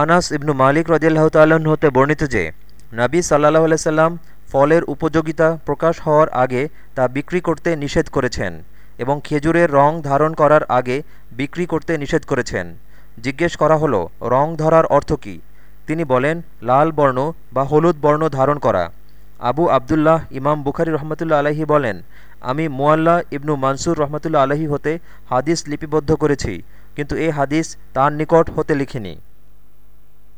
আনাস ইবনু মালিক রদিল্লাহ তাল্লাহ্ন হতে বর্ণিত যে, নাবী সাল্লাহ আলাইসাল্লাম ফলের উপযোগিতা প্রকাশ হওয়ার আগে তা বিক্রি করতে নিষেধ করেছেন এবং খেজুরের রং ধারণ করার আগে বিক্রি করতে নিষেধ করেছেন। জিজ্ঞেস করা হলো, রং ধরার অর্থ কী? তিনি বলেন, লাল বর্ণ বা হলুদ বর্ণ ধারণ করা। আবু আবদুল্লাহ ইমাম বুখারি রহমতুল্লা আলহি বলেন, আমি মুয়াল্লা ইবনু মানসুর রহমতুল্লা আলহী হতে হাদিস লিপিবদ্ধ করেছি, কিন্তু এ হাদিস তার নিকট হতে লিখিনি।